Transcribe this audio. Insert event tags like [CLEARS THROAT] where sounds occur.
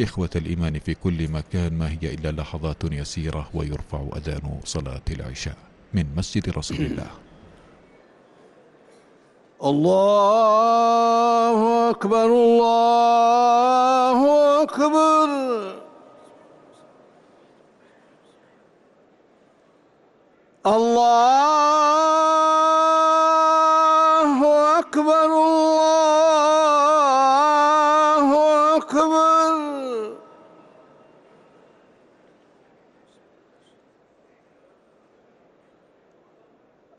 إخوة الإيمان في كل مكان ما هي إلا لحظات يسيرة ويرفع أذان صلاة العشاء من مسجد رسول [CLEARS THROAT] الله. الله أكبر الله أكبر. الله أكبر الله